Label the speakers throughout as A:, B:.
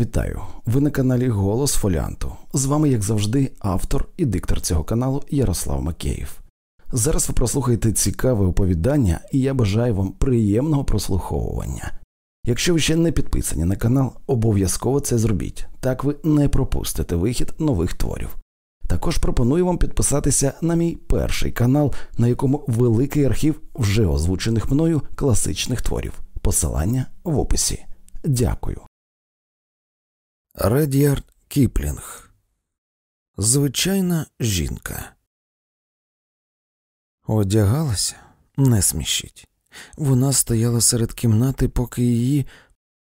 A: Вітаю! Ви на каналі Голос Фоліанту. З вами, як завжди, автор і диктор цього каналу Ярослав Макеєв. Зараз ви прослухаєте цікаве оповідання, і я бажаю вам приємного прослуховування. Якщо ви ще не підписані на канал, обов'язково це зробіть, так ви не пропустите вихід нових творів. Також пропоную вам підписатися на мій перший канал, на якому великий архів вже озвучених мною класичних творів. Посилання в описі. Дякую.
B: Ред'ярд Кіплінг Звичайна жінка. Одягалася не смішіть. Вона стояла серед кімнати, поки її.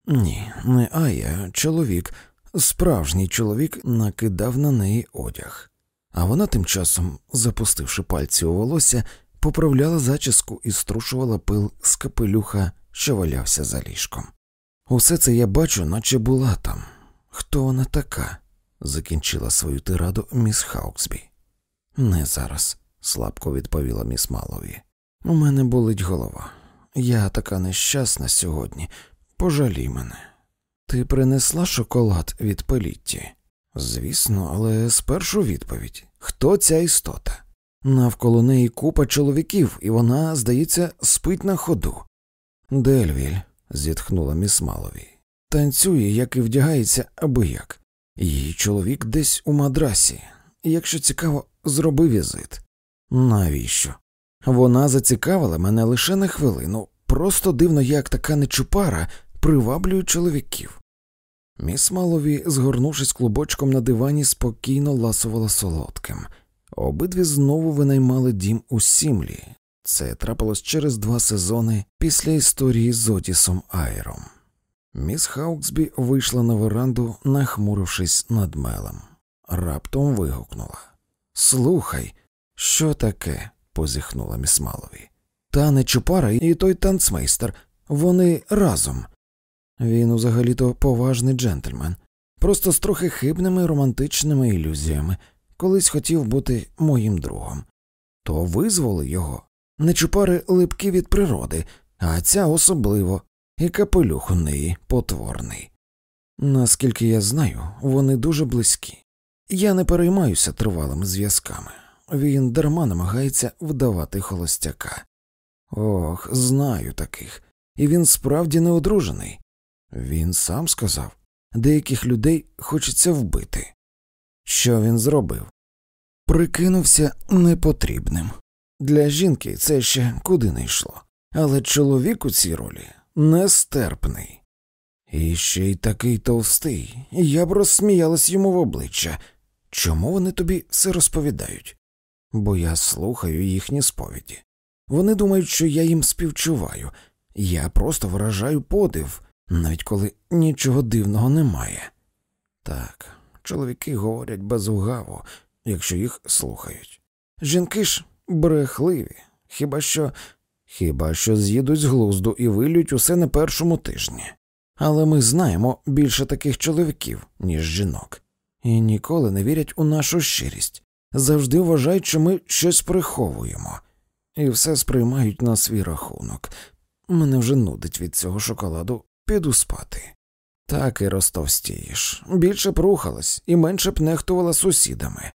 B: Ні, не Ая, чоловік, справжній чоловік накидав на неї одяг, а вона тим часом, запустивши пальці у волосся, поправляла зачіску і струшувала пил з капелюха, що валявся за ліжком. Усе це я бачу, наче була там. Хто вона така? закінчила свою тираду міс Хауксбі. Не зараз, слабко відповіла міс Малові. У мене болить голова. Я така нещасна сьогодні. Пожалій мене. Ти принесла шоколад від Пелітті? Звісно, але спершу відповідь хто ця істота? Навколо неї купа чоловіків, і вона, здається, спить на ходу. Дельвіль, зітхнула міс Малові. Танцює, як і вдягається, аби як. Її чоловік десь у мадрасі. Якщо цікаво, зроби візит. Навіщо? Вона зацікавила мене лише на хвилину, просто дивно, як така нечупара приваблює чоловіків. Міс Малові, згорнувшись клубочком на дивані, спокійно ласувала солодким. Обидві знову винаймали дім у Сімлі. Це трапилось через два сезони після історії з Отісом Айром. Міс Хауксбі вийшла на веранду, нахмурившись над мелем. Раптом вигукнула Слухай, що таке? позіхнула міс Малові. Та не Чупара і той танцмейстер, вони разом. Він взагалі то поважний джентльмен, просто з трохи хибними романтичними ілюзіями, колись хотів бути моїм другом. То визволи його. Нечупари липкі від природи, а ця особливо і капелюх у неї потворний. Наскільки я знаю, вони дуже близькі. Я не переймаюся тривалими зв'язками, він дарма намагається вдавати холостяка. Ох, знаю таких, і він справді не одружений. Він сам сказав деяких людей хочеться вбити. Що він зробив? Прикинувся непотрібним. Для жінки це ще куди не йшло, але чоловік у цій ролі нестерпний. І ще й такий товстий, я б розсміялась йому в обличчя. Чому вони тобі все розповідають? Бо я слухаю їхні сповіді. Вони думають, що я їм співчуваю, я просто виражаю подив, навіть коли нічого дивного немає. Так, чоловіки говорять безугаво, якщо їх слухають. Жінки ж брехливі, хіба що Хіба що з'їдуть з глузду і вилють усе на першому тижні. Але ми знаємо більше таких чоловіків, ніж жінок, і ніколи не вірять у нашу щирість, завжди вважають, що ми щось приховуємо, і все сприймають на свій рахунок. Мене вже нудить від цього шоколаду, піду спати. Так і розтовстієш, більше б рухалась і менше б нехтувала сусідами.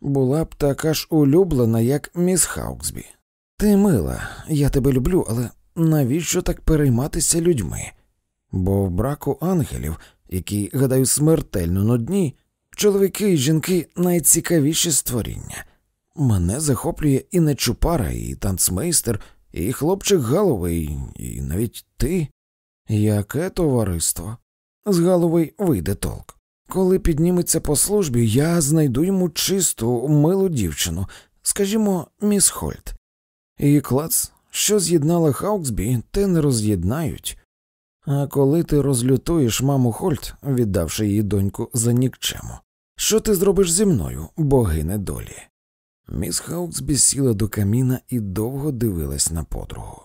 B: Була б така ж улюблена, як міс Хауксбі. Ти мила, я тебе люблю, але навіщо так перейматися людьми? Бо в браку ангелів, які, гадаю, смертельно нудні, чоловіки і жінки найцікавіші створіння. Мене захоплює і нечупара, і танцмейстер, і хлопчик Галовий, і навіть ти. Яке товариство? З Галовий вийде толк. Коли підніметься по службі, я знайду йому чисту, милу дівчину, скажімо, міс Хольт. І клац, що з'єднала Хауксбі, те не роз'єднають. А коли ти розлютуєш маму Хольт, віддавши її доньку за нікчему, що ти зробиш зі мною, богине долі? Міс Хауксбі сіла до каміна і довго дивилась на подругу.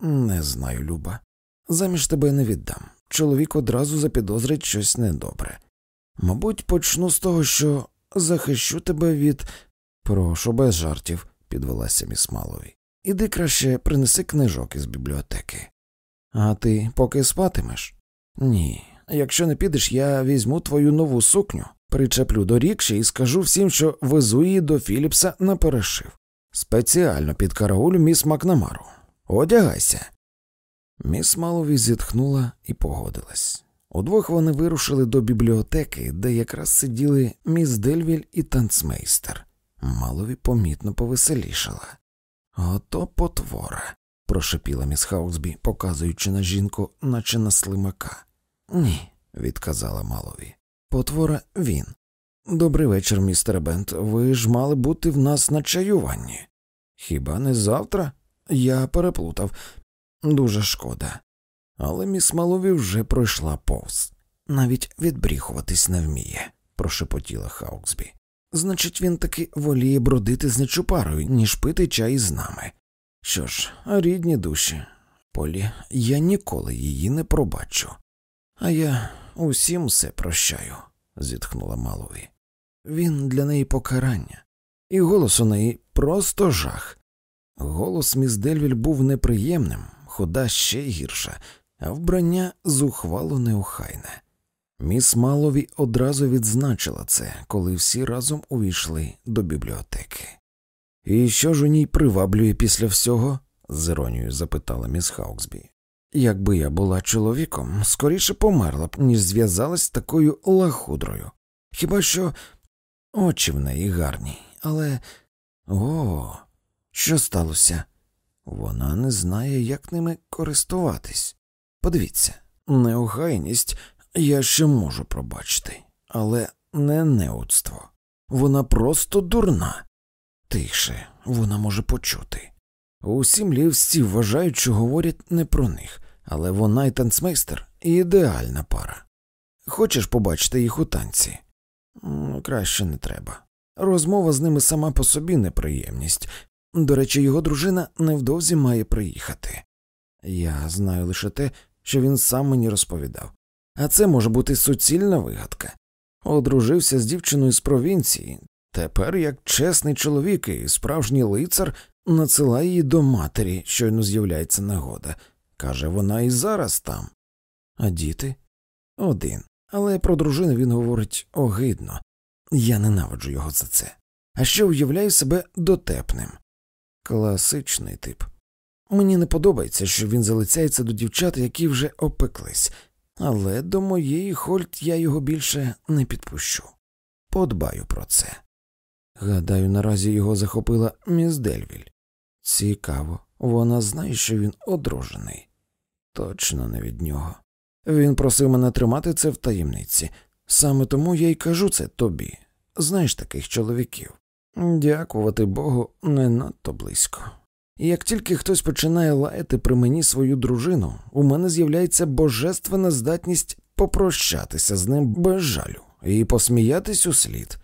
B: Не знаю, Люба. Заміж тебе не віддам. Чоловік одразу запідозрить щось недобре. Мабуть, почну з того, що захищу тебе від. Прошу без жартів, підвелася міс Малові. Іди краще принеси книжок із бібліотеки. А ти поки спатимеш? Ні, якщо не підеш, я візьму твою нову сукню, причеплю до рікші і скажу всім, що везу її до Філіпса на перешив. Спеціально під караулю міс Макнамару. Одягайся. Міс Малові зітхнула і погодилась. Удвох вони вирушили до бібліотеки, де якраз сиділи міс Дельвіль і танцмейстер. Малові помітно повеселішала. Ото потвора, прошепіла міс Хаусбі, показуючи на жінку, наче на слимака. Ні, відказала Малові. Потвора він. Добрий вечір, містере Бент. Ви ж мали бути в нас на чаюванні. Хіба не завтра? Я переплутав. Дуже шкода. Але міс Малові вже пройшла повз. Навіть відбріхуватись не вміє, прошепотіла Хауксбі. Значить, він таки воліє бродити з нечупарою, ніж пити чай з нами. Що ж, рідні душі, Полі, я ніколи її не пробачу. А я усім все прощаю, зітхнула Малові. Він для неї покарання, і голос у неї просто жах. Голос міс Дельвіль був неприємним, хода ще гірша, а вбрання зухвало неохайне. Міс Малові одразу відзначила це, коли всі разом увійшли до бібліотеки. І що ж у ній приваблює після всього? з іронією запитала міс Хауксбі. Якби я була чоловіком, скоріше померла б, ніж зв'язалась з такою лахудрою. Хіба що очі в неї гарні, але о, що сталося? Вона не знає, як ними користуватись. Подивіться, неохайність я ще можу пробачити, але не неудство. Вона просто дурна. Тихше вона може почути. Усі млівці вважають, що говорять не про них, але вона і танцмейстер ідеальна пара. Хочеш побачити їх у танці? Краще не треба. Розмова з ними сама по собі неприємність. До речі, його дружина невдовзі має приїхати. Я знаю лише те, що він сам мені розповідав, а це може бути суцільна вигадка. Одружився з дівчиною з провінції, тепер, як чесний чоловік і справжній лицар, надсилає її до матері, щойно з'являється нагода. Каже, вона і зараз там. А діти? Один. Але про дружину він говорить огидно. Я ненавиджу його за це. А ще уявляю себе дотепним. Класичний тип. Мені не подобається, що він залицяється до дівчат, які вже опеклись, але до моєї Хольт я його більше не підпущу. Подбаю про це. Гадаю, наразі його захопила міс Дельвіль. Цікаво, вона знає, що він одружений. Точно не від нього. Він просив мене тримати це в таємниці. Саме тому я й кажу це тобі. Знаєш таких чоловіків. Дякувати Богу, не надто близько. Як тільки хтось починає лаяти при мені свою дружину, у мене з'являється божественна здатність попрощатися з ним без жалю і посміятись у слід.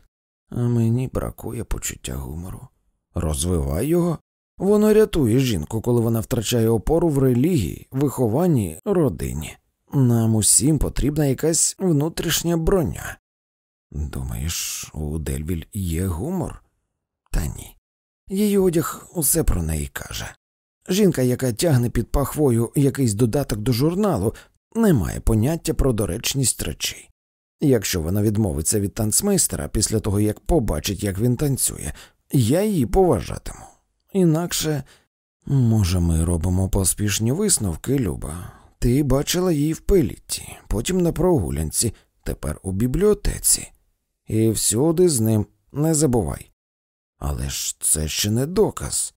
B: А мені бракує почуття гумору. Розвивай його. Воно рятує жінку, коли вона втрачає опору в релігії, вихованні, родині. Нам усім потрібна якась внутрішня броня. Думаєш, у Дельвіль є гумор? Та ні. Її одяг усе про неї каже. Жінка, яка тягне під пахвою якийсь додаток до журналу, не має поняття про доречність речей. Якщо вона відмовиться від танцмейстера після того, як побачить, як він танцює, я її поважатиму. Інакше, може, ми робимо поспішні висновки, Люба. Ти бачила її в пилітті, потім на прогулянці, тепер у бібліотеці, і всюди з ним не забувай. Але ж це ще не доказ.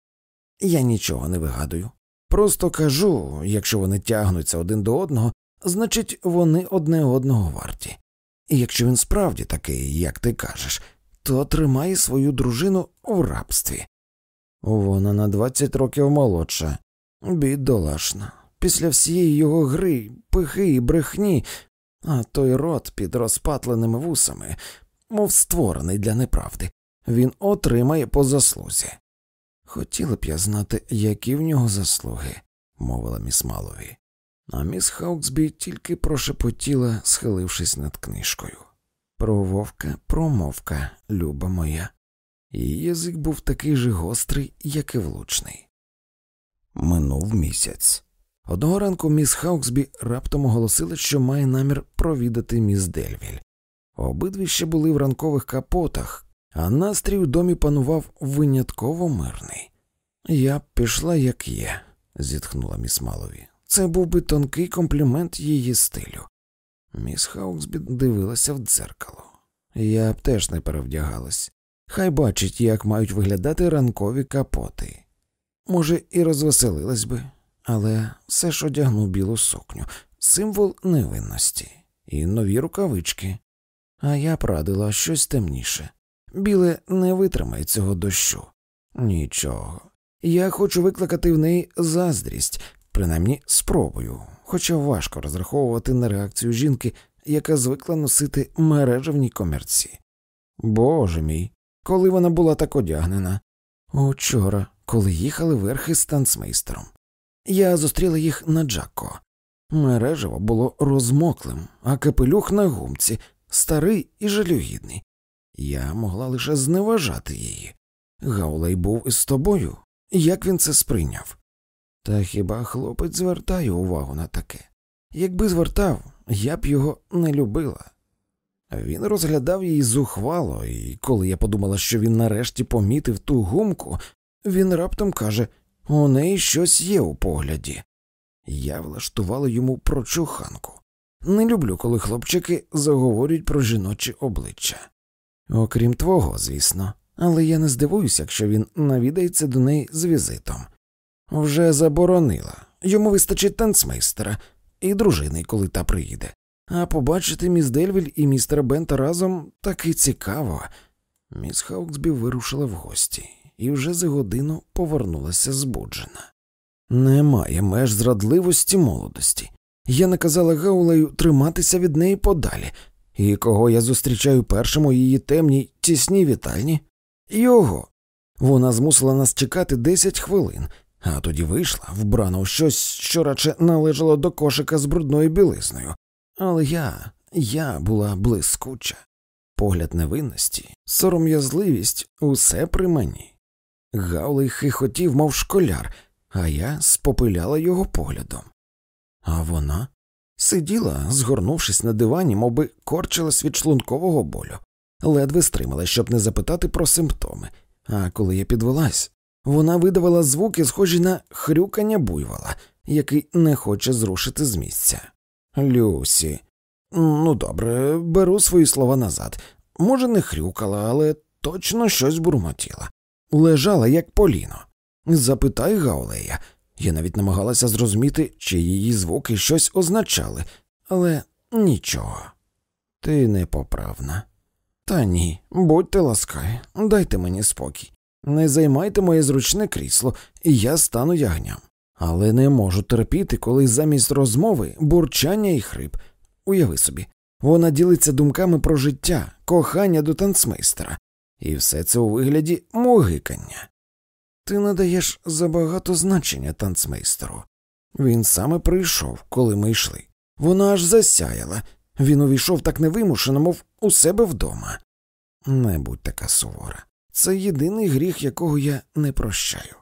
B: Я нічого не вигадую. Просто кажу, якщо вони тягнуться один до одного, значить, вони одне одного варті. І якщо він справді такий, як ти кажеш, то тримає свою дружину в рабстві. Вона на двадцять років молодша, бідолашна. Після всієї його гри, пихи і брехні, а той рот під розпатленими вусами, мов створений для неправди, він отримає по заслузі. Хотіла б я знати, які в нього заслуги, мовила міс Малові, а міс Хауксбі тільки прошепотіла, схилившись над книжкою. Про вовка, промовка, люба моя. Її язик був такий же гострий, як і влучний. Минув місяць. Одного ранку міс Хауксбі раптом оголосила, що має намір провідати міс Дельвіль. Обидві ще були в ранкових капотах, а настрій у домі панував винятково мирний. Я б пішла, як є, зітхнула міс Малові. Це був би тонкий комплімент її стилю. Міс Хауксбі дивилася в дзеркало. Я б теж не перевдягалась. Хай бачить, як мають виглядати ранкові капоти. Може, і розвеселилась би, але все ж одягну білу сукню, символ невинності, і нові рукавички. А я прадила щось темніше. Біле не витримає цього дощу. Нічого. Я хочу викликати в неї заздрість, принаймні спробую, хоча важко розраховувати на реакцію жінки, яка звикла носити мережевні комірці. Боже мій, коли вона була так одягнена. Учора, коли їхали верхи з танцмейстером. Я зустріла їх на Джако. Мережево було розмоклим, а капелюх на гумці, старий і жалюгідний. Я могла лише зневажати її. Гаулей був із тобою. Як він це сприйняв? Та хіба хлопець звертає увагу на таке? Якби звертав, я б його не любила. Він розглядав її зухвало, і коли я подумала, що він нарешті помітив ту гумку, він раптом каже у неї щось є у погляді. Я влаштувала йому прочуханку. Не люблю, коли хлопчики заговорюють про жіночі обличчя. Окрім твого, звісно, але я не здивуюся, якщо він навідається до неї з візитом. Вже заборонила йому вистачить танцмейстера і дружини, коли та приїде. А побачити міс Дельвіль і містера Бента разом таки цікаво. Міс Хауксбі вирушила в гості і вже за годину повернулася збуджена. Немає меж зрадливості молодості. Я наказала Гаулею триматися від неї подалі, і кого я зустрічаю першим у її темній тісній вітальні? Його. Вона змусила нас чекати десять хвилин, а тоді вийшла, вбрана у щось, що радше належало до кошика з брудною білизною. Але я, я була блискуча. Погляд невинності, сором'язливість усе при мені. Гаулей хихотів, мов школяр, а я спопиляла його поглядом. А вона сиділа, згорнувшись на дивані, мовби корчилась від шлункового болю, ледве стримала, щоб не запитати про симптоми. А коли я підвелась, вона видавала звуки, схожі на хрюкання буйвола, який не хоче зрушити з місця. Люсі, ну добре, беру свої слова назад. Може, не хрюкала, але точно щось бурмотіла. Лежала, як поліно. Запитай Гаулея. Я навіть намагалася зрозуміти, чи її звуки щось означали, але нічого. Ти непоправна. Та ні, будьте ласкаві, дайте мені спокій. Не займайте моє зручне крісло, і я стану ягням. Але не можу терпіти, коли замість розмови бурчання і хрип. Уяви собі, вона ділиться думками про життя, кохання до танцмейстера, і все це у вигляді могикання. Ти надаєш забагато значення танцмейстеру. Він саме прийшов, коли ми йшли. Вона аж засяяла. Він увійшов так невимушено, мов у себе вдома. Не будь така сувора. Це єдиний гріх, якого я не прощаю.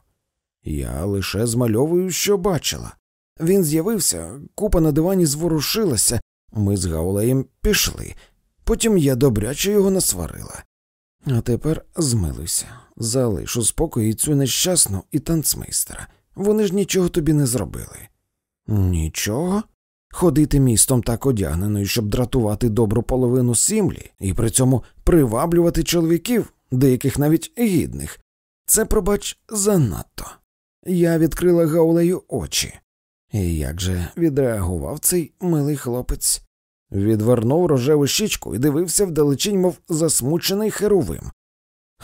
B: Я лише змальовую, що бачила. Він з'явився, купа на дивані зворушилася, ми з Гаулеєм пішли, потім я добряче його насварила. А тепер змилуйся, залиш у спокої цю нещасну і танцмейстера. Вони ж нічого тобі не зробили. Нічого? Ходити містом так одягненою, щоб дратувати добру половину сімлі, і при цьому приваблювати чоловіків, деяких навіть гідних. Це, пробач, занадто. Я відкрила Гаулею очі. І як же відреагував цей милий хлопець? Відвернув рожеву щічку і дивився вдалечінь, мов засмучений херовим.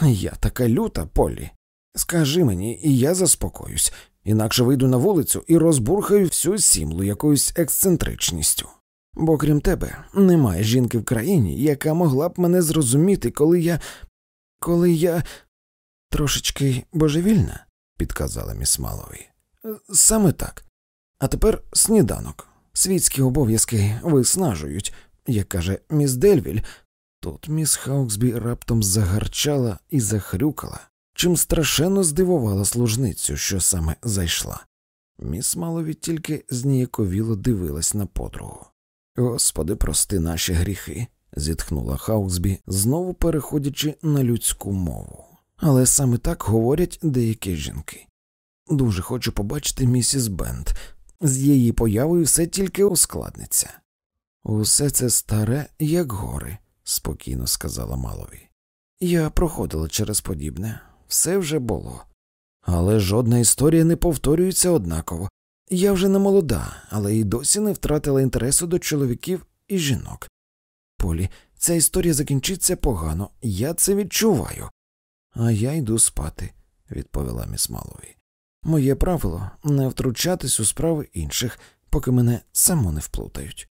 B: Я така люта, Полі. Скажи мені, і я заспокоюсь, інакше вийду на вулицю і розбурхаю всю сімлу якоюсь ексцентричністю. Бо крім тебе, немає жінки в країні, яка могла б мене зрозуміти, коли я. коли я трошечки божевільна, підказала міс Малові. Саме так. А тепер сніданок. Світські обов'язки виснажують, як каже міс Дельвіль. Тут міс Хауксбі раптом загарчала і захрюкала, чим страшенно здивувала служницю, що саме зайшла. Міс Малові тільки зніяковіло дивилась на подругу. Господи, прости наші гріхи, зітхнула Хауксбі, знову переходячи на людську мову. Але саме так говорять деякі жінки. Дуже хочу побачити місіс Бент. З її появою все тільки ускладниться. Усе це старе, як гори, спокійно сказала Малові. Я проходила через подібне, все вже було. Але жодна історія не повторюється однаково. Я вже не молода, але й досі не втратила інтересу до чоловіків і жінок. Полі, ця історія закінчиться погано, я це відчуваю. А я йду спати, відповіла міс Малові. Моє правило не втручатись у справи інших, поки мене само не вплутають.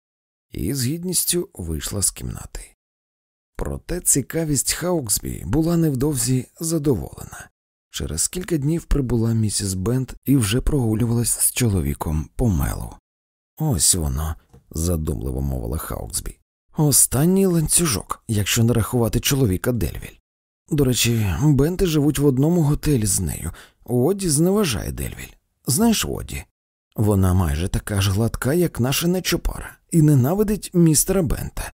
B: І з гідністю вийшла з кімнати. Проте цікавість Хауксбі була невдовзі задоволена. Через кілька днів прибула місіс Бент і вже прогулювалась з чоловіком по мелу. Ось воно, задумливо мовила Хауксбі. Останній ланцюжок, якщо не рахувати чоловіка Дельвіль. До речі, Бенти живуть в одному готелі з нею. Оді зневажає Дельвіль. Знаєш Оді? Вона майже така ж гладка, як наша нечопара, і ненавидить містера Бента.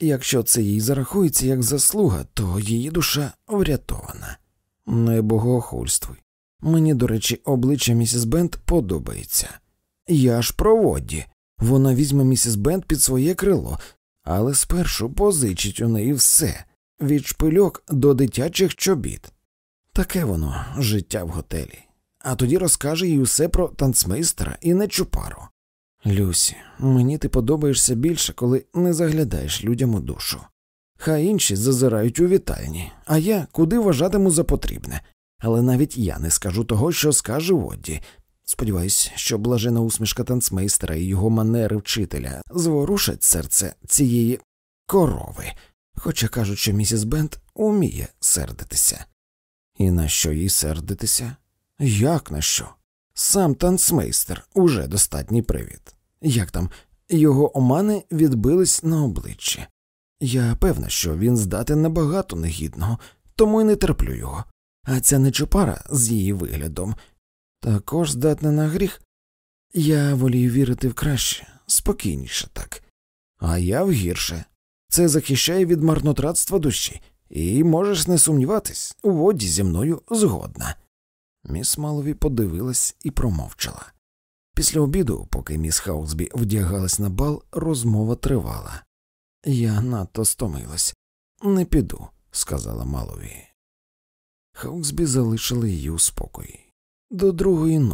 B: Якщо це їй зарахується як заслуга, то її душа врятована. Не богохульствуй. Мені, до речі, обличчя місіс Бент подобається. Я ж про Водді. Вона візьме місіс Бент під своє крило, але спершу позичить у неї все від шпильок до дитячих чобіт. Таке воно життя в готелі, а тоді розкаже їй усе про танцмейстера і нечупару. Люсі, мені ти подобаєшся більше, коли не заглядаєш людям у душу. Хай інші зазирають у вітальні, а я куди вважатиму за потрібне. Але навіть я не скажу того, що скаже Водді. Сподіваюсь, що блажена усмішка танцмейстера і його манери вчителя зворушать серце цієї корови, хоча кажуть, що місіс Бент уміє сердитися. І на що їй сердитися? Як на що? Сам танцмейстер уже достатній привід. Як там його омани відбились на обличчі. Я певна, що він здатен на багато негідного, тому й не терплю його. А ця нечопара з її виглядом також здатна на гріх. Я волію вірити в краще, спокійніше так, а я в гірше. Це захищає від марнотратства душі, і можеш не сумніватись, у воді зі мною згодна. Міс Малові подивилась і промовчала. Після обіду, поки міс Хаусбі вдягалась на бал, розмова тривала. Я надто стомилась. Не піду, сказала Малові. Хауксбі залишили її у спокої. До другої ночі.